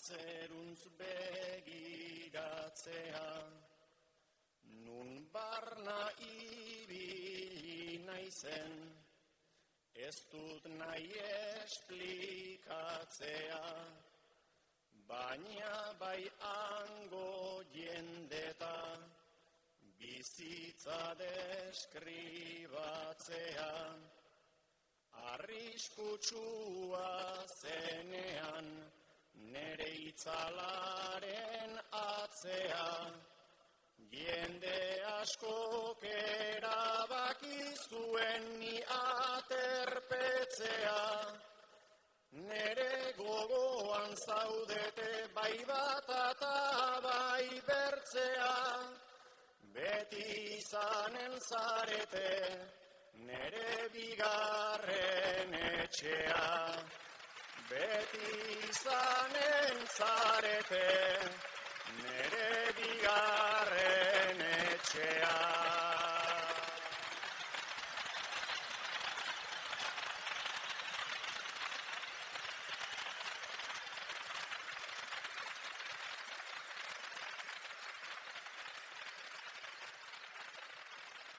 Atzeruntz begiratzea, nun barna ibili naizen, ez dut nahi esplikatzea, baina bai ango jendeta, bizitza deskribatzea, arriskutsua nere itzalaren atzea, jende asko kerabaki zuen ni aterpetzea, nere gogoan zaudete bai bat eta bai bertzea, beti izanen zarete, nere bigarren etxea. Beti izanen zarete, nere bigarren